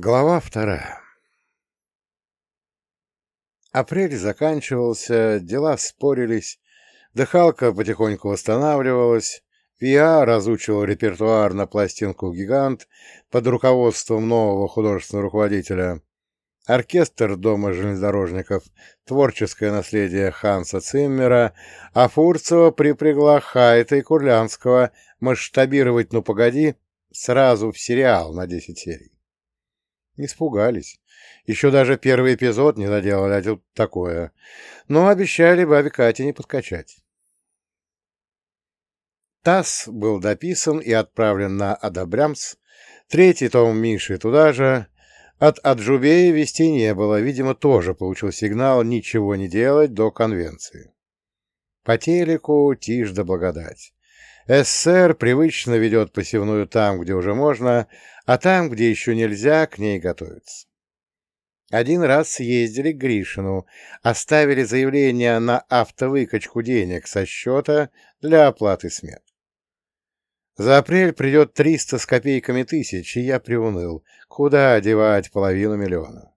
Глава вторая Апрель заканчивался, дела спорились, дыхалка потихоньку восстанавливалась, ВИА разучивал репертуар на пластинку «Гигант» под руководством нового художественного руководителя, оркестр Дома железнодорожников, творческое наследие Ханса Циммера, а Фурцева припрягла Хайта и Курлянского масштабировать «Ну, погоди» сразу в сериал на 10 серий. Испугались. Еще даже первый эпизод не доделали, а тут такое. Но обещали бабе Кате не подкачать. ТАСС был дописан и отправлен на Адабрямс. Третий том Миши туда же. От Аджубея вести не было. Видимо, тоже получил сигнал ничего не делать до конвенции. По телеку тишь да благодать. СССР привычно ведет посевную там, где уже можно, а там, где еще нельзя, к ней готовиться. Один раз съездили к Гришину, оставили заявление на автовыкачку денег со счета для оплаты смет. За апрель придет 300 с копейками тысяч, и я приуныл. Куда одевать половину миллиона?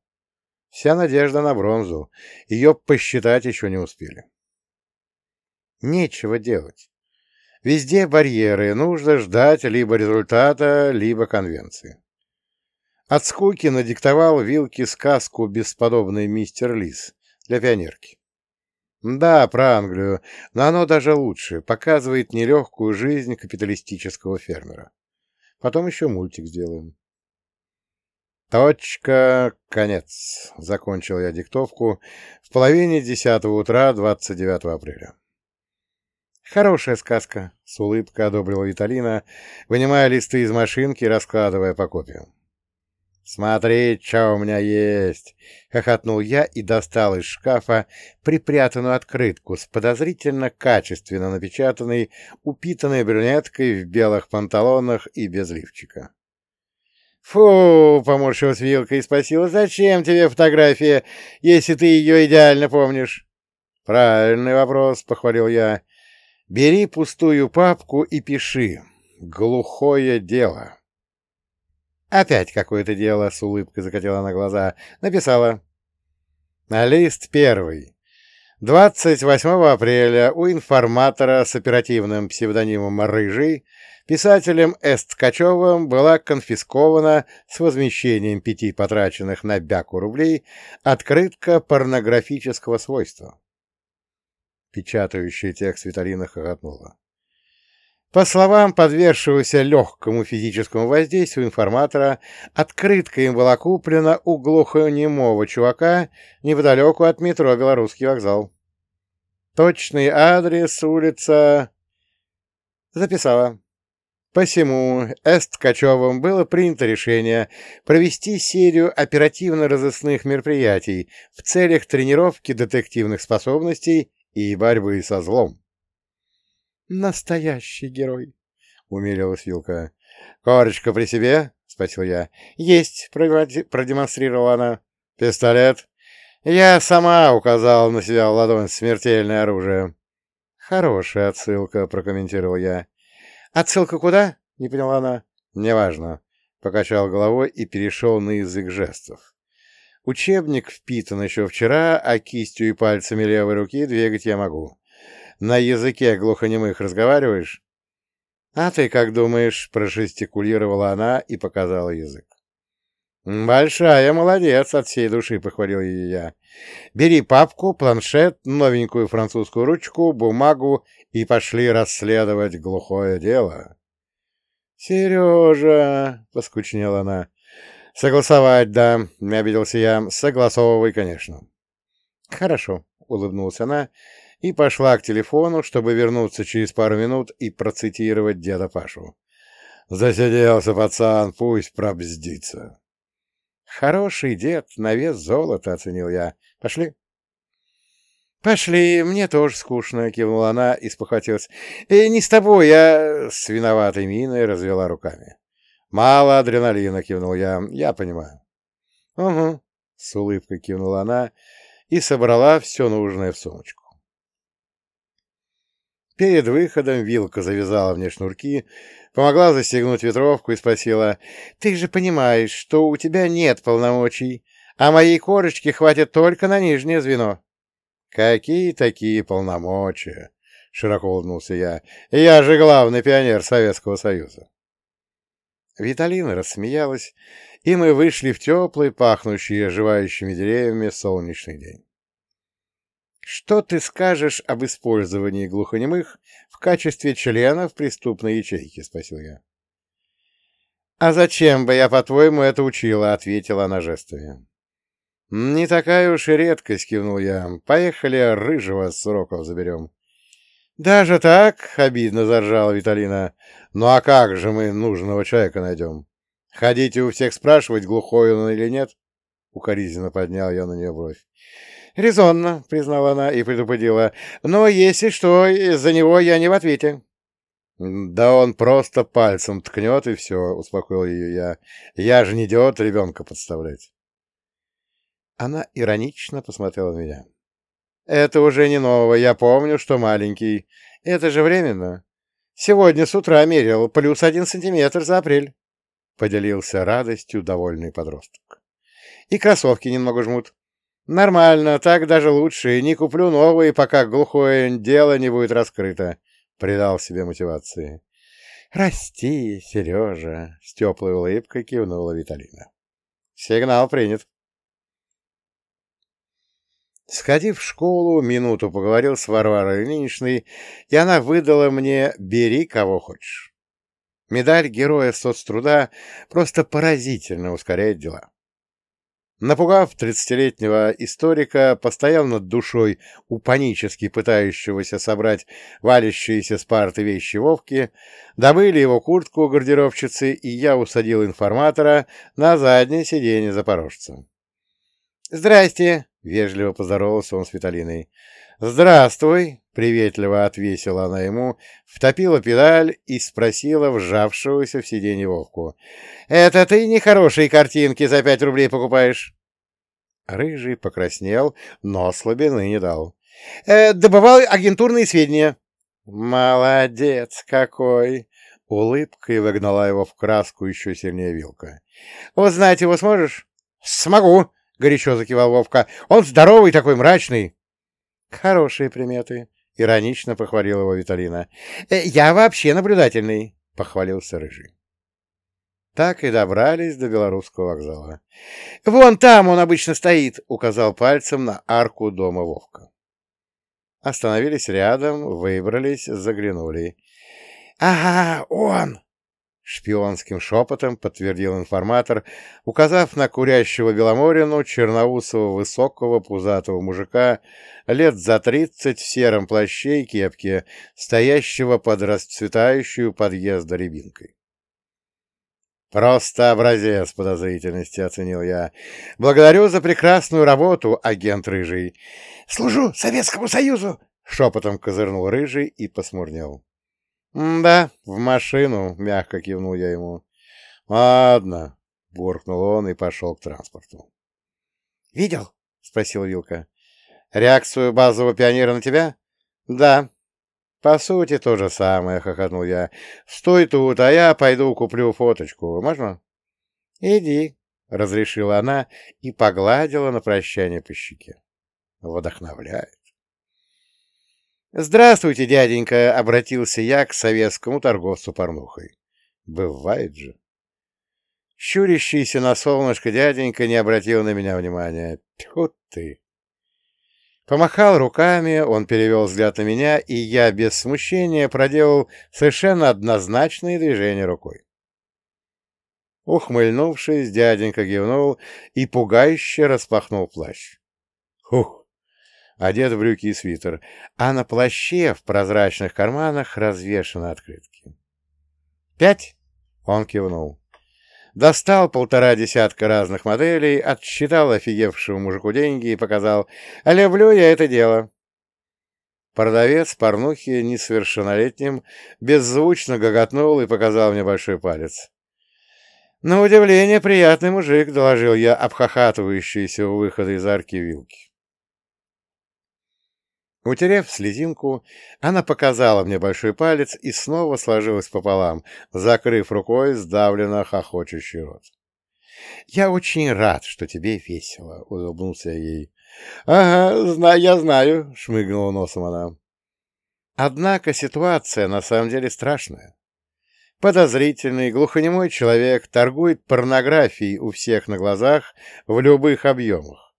Вся надежда на бронзу. Ее посчитать еще не успели. Нечего делать. Везде барьеры, нужно ждать либо результата, либо конвенции. От скуки надиктовал Вилке сказку «Бесподобный мистер Лис» для пионерки. Да, про Англию, но оно даже лучше, показывает нелегкую жизнь капиталистического фермера. Потом еще мультик сделаем. Точка, конец. Закончил я диктовку в половине десятого утра 29 апреля. «Хорошая сказка», — с улыбкой одобрила Виталина, вынимая листы из машинки и раскладывая по копиям. «Смотри, что у меня есть!» — хохотнул я и достал из шкафа припрятанную открытку с подозрительно качественно напечатанной, упитанной брюнеткой в белых панталонах и без лифчика. «Фу!» — поморщилась Вилка и спросила, «Зачем тебе фотография, если ты ее идеально помнишь?» «Правильный вопрос», — похвалил я. Бери пустую папку и пиши. Глухое дело. Опять какое-то дело, с улыбкой закатила на глаза. Написала. На лист первый. 28 апреля у информатора с оперативным псевдонимом «Рыжий» писателем С. Ткачевым была конфискована с возмещением пяти потраченных на бяку рублей открытка порнографического свойства. Печатающая текст Виталина хохотнула. По словам подвергшегося легкому физическому воздействию информатора, открытка им была куплена у глухонемого чувака неподалеку от метро «Белорусский вокзал». Точный адрес, улица... Записала. Посему С. Ткачевым было принято решение провести серию оперативно-розыскных мероприятий в целях тренировки детективных способностей и борьбы со злом. «Настоящий герой», — умилилась Вилка. «Корочка при себе?» — спросил я. «Есть», — продемонстрировала она. «Пистолет?» «Я сама указал на себя в ладонь смертельное оружие». «Хорошая отсылка», — прокомментировал я. «Отсылка куда?» — не поняла она. «Неважно», — покачал головой и перешел на язык жестов. Учебник впитан еще вчера, а кистью и пальцами левой руки двигать я могу. На языке глухонемых разговариваешь? — А ты как думаешь? — прожестикулировала она и показала язык. — Большая молодец, от всей души похвалил ее я. Бери папку, планшет, новенькую французскую ручку, бумагу и пошли расследовать глухое дело. — Сережа, — поскучнела она, «Согласовать, да», — обиделся я. «Согласовывай, конечно». «Хорошо», — улыбнулась она и пошла к телефону, чтобы вернуться через пару минут и процитировать деда Пашу. «Засиделся пацан, пусть пробздится». «Хороший дед, на вес золота», — оценил я. «Пошли». «Пошли, мне тоже скучно», — кивнула она и спохватилась. «Э, «Не с тобой, я...» — с виноватой миной развела руками. «Мало адреналина», — кивнул я. «Я понимаю». «Угу», — с улыбкой кивнула она и собрала все нужное в сумочку. Перед выходом Вилка завязала мне шнурки, помогла застегнуть ветровку и спросила, «Ты же понимаешь, что у тебя нет полномочий, а моей корочки хватит только на нижнее звено». «Какие такие полномочия?» — широко улыбнулся я. «Я же главный пионер Советского Союза». Виталина рассмеялась, и мы вышли в теплый, пахнущий оживающими деревьями солнечный день. «Что ты скажешь об использовании глухонемых в качестве членов преступной ячейки?» — спросил я. «А зачем бы я, по-твоему, это учила?» — ответила она жестами. «Не такая уж и редкость», — кивнул я. «Поехали, рыжего с уроков заберем». «Даже так?» — обидно заржала Виталина. «Ну а как же мы нужного человека найдем? Ходите у всех спрашивать, глухой он или нет?» Укоризненно поднял я на нее бровь. «Резонно», — признала она и предупредила. «Но если что, из-за него я не в ответе». «Да он просто пальцем ткнет, и все», — успокоил ее я. «Я же не идиот ребенка подставлять». Она иронично посмотрела на меня. «Это уже не нового, я помню, что маленький. Это же временно. Сегодня с утра мерил, плюс один сантиметр за апрель», — поделился радостью довольный подросток. «И кроссовки немного жмут. Нормально, так даже лучше. Не куплю новые, пока глухое дело не будет раскрыто», — придал себе мотивации. «Расти, Сережа!» — с теплой улыбкой кивнула Виталина. «Сигнал принят». Сходив в школу, минуту поговорил с Варварой Ильиничной, и она выдала мне «бери кого хочешь». Медаль Героя соцтруда просто поразительно ускоряет дела. Напугав тридцатилетнего историка, постоял над душой у панически пытающегося собрать валящиеся с парты вещи Вовки, добыли его куртку у гардеробщицы, и я усадил информатора на заднее сиденье запорожца. «Здрасте!» — вежливо поздоровался он с Виталиной. «Здравствуй!» — приветливо отвесила она ему, втопила педаль и спросила вжавшегося в сиденье Вовку. «Это ты нехорошие картинки за пять рублей покупаешь?» Рыжий покраснел, но слабины не дал. «Э, «Добывал агентурные сведения». «Молодец какой!» Улыбкой выгнала его в краску еще сильнее вилка. «Узнать его сможешь?» «Смогу!» Горячо закивал Вовка. Он здоровый такой, мрачный. Хорошие приметы, иронично похвалил его Виталина. «Э, я вообще наблюдательный, похвалился Рыжий. Так и добрались до Белорусского вокзала. «Вон там он обычно стоит», — указал пальцем на арку дома Вовка. Остановились рядом, выбрались, заглянули. «Ага, он!» Шпионским шепотом подтвердил информатор, указав на курящего Беломорину черноусого высокого пузатого мужика лет за тридцать в сером плаще и кепке, стоящего под расцветающую подъезда рябинкой. «Просто образец подозрительности», — оценил я. «Благодарю за прекрасную работу, агент Рыжий». «Служу Советскому Союзу!» — шепотом козырнул Рыжий и посмурнел. «Да, в машину», — мягко кивнул я ему. «Ладно», — буркнул он и пошел к транспорту. «Видел?» — спросил Вилка. «Реакцию базового пионера на тебя?» «Да». «По сути, то же самое», — хохотнул я. «Стой тут, а я пойду куплю фоточку. Можно?» «Иди», — разрешила она и погладила на прощание по щеке. Вдохновляет. «Здравствуйте, дяденька!» — обратился я к советскому торговцу порнухой. «Бывает же!» Щурящийся на солнышко дяденька не обратил на меня внимания. Тьфу ты! Помахал руками, он перевел взгляд на меня, и я без смущения проделал совершенно однозначные движения рукой. Ухмыльнувшись, дяденька кивнул и пугающе распахнул плащ. Ух! Одет в брюки и свитер, а на плаще в прозрачных карманах развешаны открытки. «Пять?» — он кивнул. Достал полтора десятка разных моделей, отсчитал офигевшему мужику деньги и показал «Люблю я это дело». Продавец порнухи несовершеннолетним беззвучно гоготнул и показал мне большой палец. «На удивление приятный мужик», — доложил я обхахатывающийся у выхода из арки вилки. Утерев слезинку, она показала мне большой палец и снова сложилась пополам, закрыв рукой сдавленно хохочущий рот. — Я очень рад, что тебе весело, — улыбнулся ей. — Ага, знаю, я знаю, — шмыгнула носом она. Однако ситуация на самом деле страшная. Подозрительный, глухонемой человек торгует порнографией у всех на глазах в любых объемах.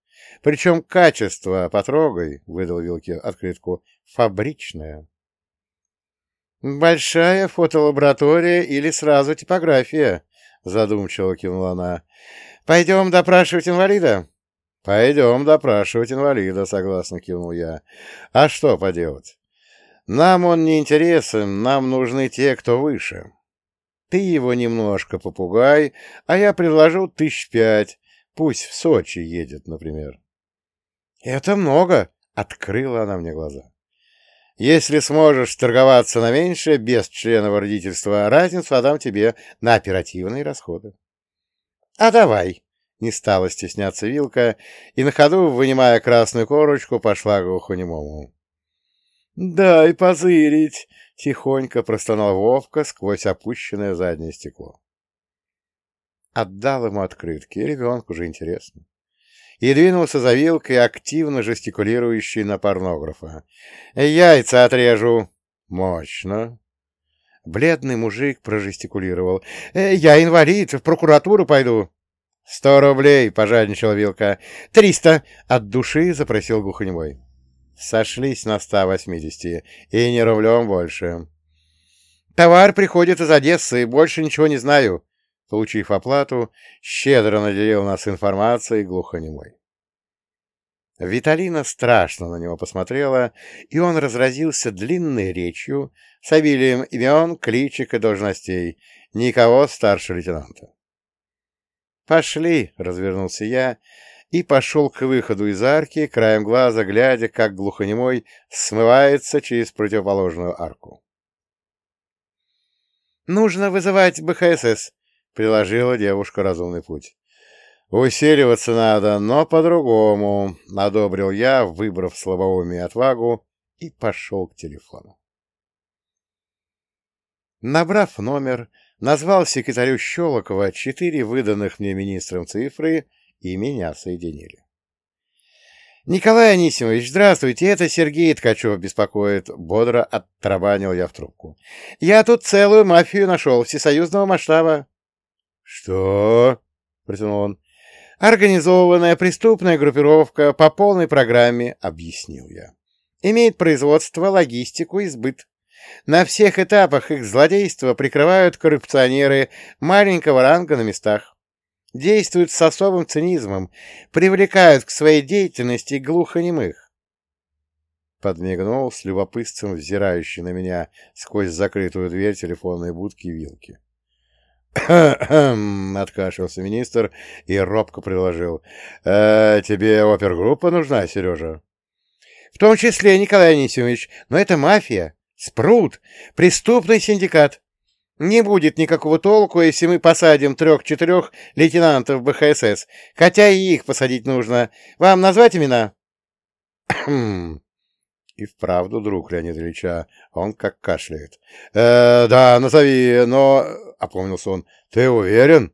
Причем качество, потрогай, — выдал Вилки открытку, — фабричное. «Большая фотолаборатория или сразу типография?» — задумчиво кивнула она. «Пойдем допрашивать инвалида?» «Пойдем допрашивать инвалида», — согласно кивнул я. «А что поделать? Нам он не интересен, нам нужны те, кто выше. Ты его немножко попугай, а я предложу тысяч пять, пусть в Сочи едет, например». «Это много!» — открыла она мне глаза. «Если сможешь торговаться на меньше, без членов родительства, разницу отдам тебе на оперативные расходы». «А давай!» — не стала стесняться Вилка и на ходу, вынимая красную корочку, пошла к глухонемому. «Дай позырить!» — тихонько простонал Вовка сквозь опущенное заднее стекло. Отдал ему открытки, ребенку же интересно и двинулся за вилкой, активно жестикулирующий на порнографа. «Яйца отрежу!» «Мощно!» Бледный мужик прожестикулировал. «Э, «Я инвалид, в прокуратуру пойду». «Сто рублей!» — пожадничала вилка. «Триста!» — от души запросил глухонемой. Сошлись на ста восьмидесяти, и не рублем больше. «Товар приходит из Одессы, больше ничего не знаю. Получив оплату, щедро наделил нас информацией глухонемой. Виталина страшно на него посмотрела, и он разразился длинной речью с обилием имен, кличек и должностей, никого старше лейтенанта. «Пошли!» — развернулся я и пошел к выходу из арки, краем глаза глядя, как глухонемой смывается через противоположную арку. «Нужно вызывать БХСС», Приложила девушка разумный путь. «Усиливаться надо, но по-другому», — одобрил я, выбрав слабоумие отвагу, и пошел к телефону. Набрав номер, назвал секретарю Щелокова четыре выданных мне министром цифры, и меня соединили. «Николай Анисимович, здравствуйте, это Сергей Ткачев беспокоит», — бодро оттарабанил я в трубку. «Я тут целую мафию нашел, всесоюзного масштаба». «Что?» — протянул он. «Организованная преступная группировка по полной программе», — объяснил я. «Имеет производство, логистику и сбыт. На всех этапах их злодейства прикрывают коррупционеры маленького ранга на местах. Действуют с особым цинизмом, привлекают к своей деятельности глухонемых. Подмигнул с любопытством, взирающий на меня сквозь закрытую дверь телефонной будки вилки. Откашлялся министр и робко предложил. «Э, «Тебе опергруппа нужна, Сережа?» «В том числе, Николай Анисимович, но это мафия, спрут, преступный синдикат. Не будет никакого толку, если мы посадим трех-четырех лейтенантов БХСС, хотя и их посадить нужно. Вам назвать имена?» И вправду друг Леонида Ильича, он как кашляет. «Э, «Да, назови, но...» — опомнился он. «Ты уверен?»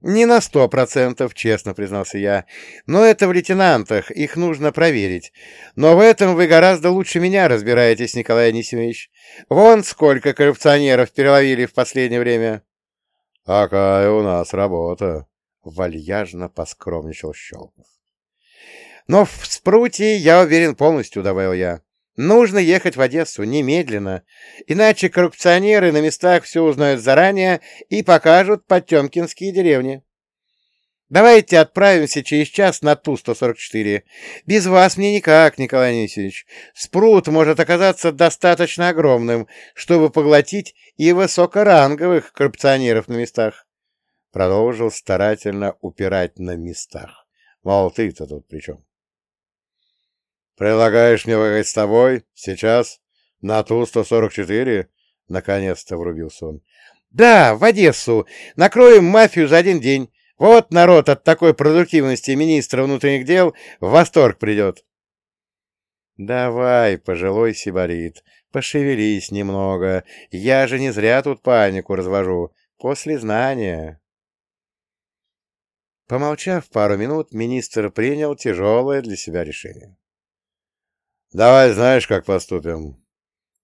«Не на сто процентов», — честно признался я. «Но это в лейтенантах, их нужно проверить. Но в этом вы гораздо лучше меня разбираетесь, Николай Анисимович. Вон сколько коррупционеров переловили в последнее время». «Какая у нас работа!» — вальяжно поскромничал Щелков. Но в Спруте я уверен полностью, — добавил я. Нужно ехать в Одессу немедленно, иначе коррупционеры на местах все узнают заранее и покажут потемкинские деревни. Давайте отправимся через час на Ту-144. Без вас мне никак, Николай Анисьевич. Спрут может оказаться достаточно огромным, чтобы поглотить и высокоранговых коррупционеров на местах. Продолжил старательно упирать на местах. Мол, ты-то тут при чем? «Предлагаешь мне выехать с тобой? Сейчас? На Ту-144?» Наконец-то врубился он. «Да, в Одессу. Накроем мафию за один день. Вот народ от такой продуктивности министра внутренних дел в восторг придет». Давай, пожилой сибарит, пошевелись немного. Я же не зря тут панику развожу. После знания. Помолчав пару минут, министр принял тяжелое для себя решение. «Давай знаешь, как поступим.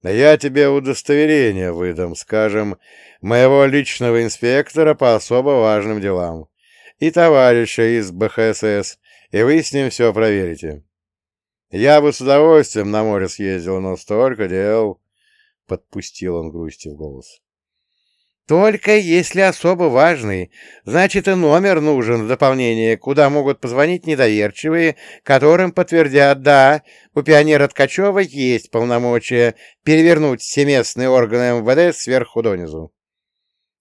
Я тебе удостоверение выдам, скажем, моего личного инспектора по особо важным делам и товарища из БХСС, и вы с ним все проверите. Я бы с удовольствием на море съездил, но столько дел...» — подпустил он грусти в голос. Только если особо важный, значит и номер нужен в дополнение, куда могут позвонить недоверчивые, которым подтвердят, да, у пионера Ткачева есть полномочия перевернуть все местные органы МВД сверху донизу.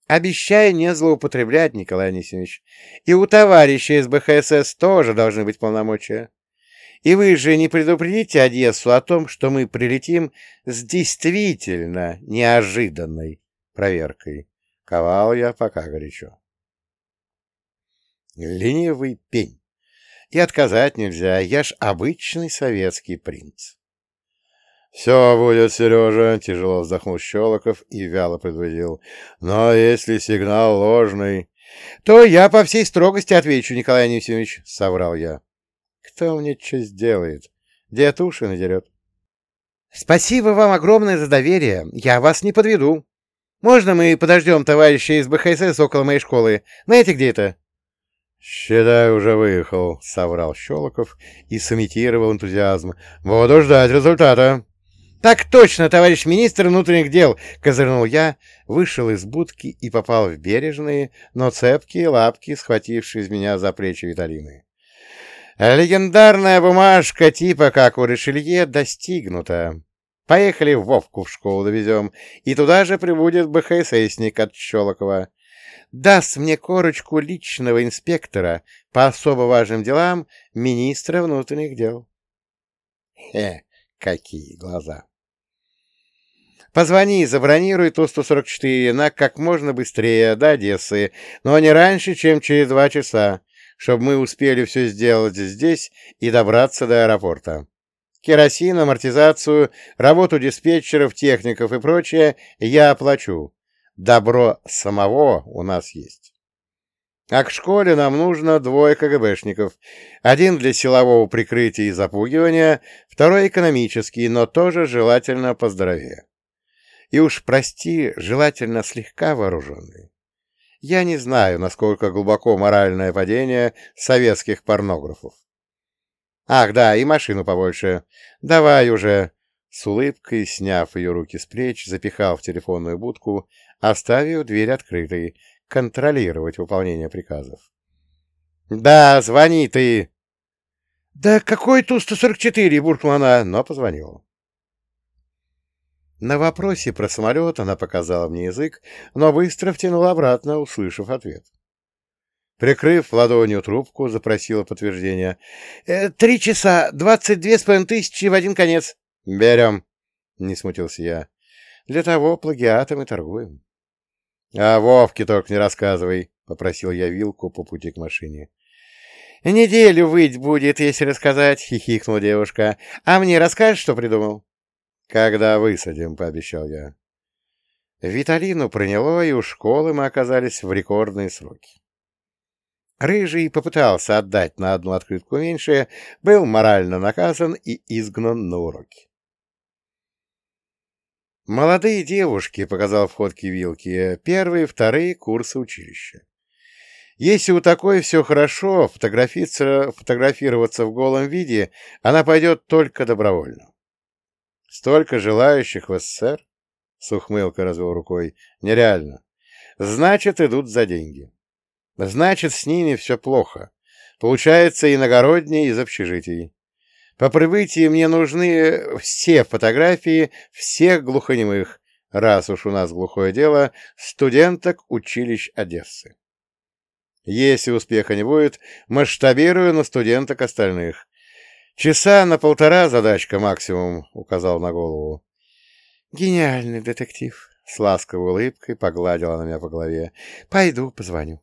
Обещаю не злоупотреблять, Николай Анисимович. И у товарища из БХСС тоже должны быть полномочия. И вы же не предупредите Одессу о том, что мы прилетим с действительно неожиданной проверкой. Ковал я пока горячо. Ленивый пень. И отказать нельзя, я ж обычный советский принц. «Все будет, Сережа», — тяжело вздохнул Щелоков и вяло предупредил. «Но если сигнал ложный...» «То я по всей строгости отвечу, Николай Анисимович», — соврал я. «Кто мне что сделает? Дед уши надерет». «Спасибо вам огромное за доверие. Я вас не подведу», можно мы подождем товарища из БХСС около моей школы? Знаете, где это?» «Считай, уже выехал», — соврал Щелоков и сымитировал энтузиазм. «Буду ждать результата». «Так точно, товарищ министр внутренних дел!» — козырнул я, вышел из будки и попал в бережные, но цепкие лапки, схватившие из меня за плечи Виталины. «Легендарная бумажка типа как у Ришелье достигнута. Поехали Вовку в школу довезем, и туда же прибудет БХССник от Щелокова. Даст мне корочку личного инспектора по особо важным делам министра внутренних дел. Хе, какие глаза! Позвони, забронируй Ту-144 на как можно быстрее до Одессы, но не раньше, чем через два часа, чтобы мы успели все сделать здесь и добраться до аэропорта. Керосин, амортизацию, работу диспетчеров, техников и прочее я оплачу. Добро самого у нас есть. А к школе нам нужно двое КГБшников. Один для силового прикрытия и запугивания, второй экономический, но тоже желательно поздоровее. И уж, прости, желательно слегка вооруженный. Я не знаю, насколько глубоко моральное падение советских порнографов. Ах, да, и машину побольше. Давай уже. С улыбкой, сняв ее руки с плеч, запихал в телефонную будку, оставив дверь открытой, контролировать выполнение приказов. «Да, звони ты!» «Да какой Ту-144?» — буркнула она, но позвонила. На вопросе про самолет она показала мне язык, но быстро втянула обратно, услышав ответ. Прикрыв ладонью трубку, запросила подтверждение. «Э, «Три часа, двадцать две с половиной тысячи в один конец». «Берем», — не смутился я. «Для того плагиатом и торгуем». «А Вовке только не рассказывай», — попросил я вилку по пути к машине. «Неделю выть будет, если рассказать», — хихикнула девушка. «А мне расскажешь, что придумал?» «Когда высадим», — пообещал я. Виталину проняло, и у школы мы оказались в рекордные сроки. Рыжий попытался отдать на одну открытку меньше, был морально наказан и изгнан на уроки. Молодые девушки, показал в ходке вилки, первые, вторые курсы училища. Если у такой все хорошо, фотографироваться в голом виде она пойдет только добровольно. Столько желающих в СССР? С ухмылкой развел рукой. Нереально. Значит, идут за деньги. Значит, с ними все плохо. Получается, иногородние из общежитий. По прибытии мне нужны все фотографии всех глухонемых, раз уж у нас глухое дело, студенток училищ Одессы. Если успеха не будет, масштабирую на студенток остальных. Часа на полтора задачка максимум, указал на голову. Гениальный детектив, с ласковой улыбкой погладила на меня по голове. Пойду позвоню.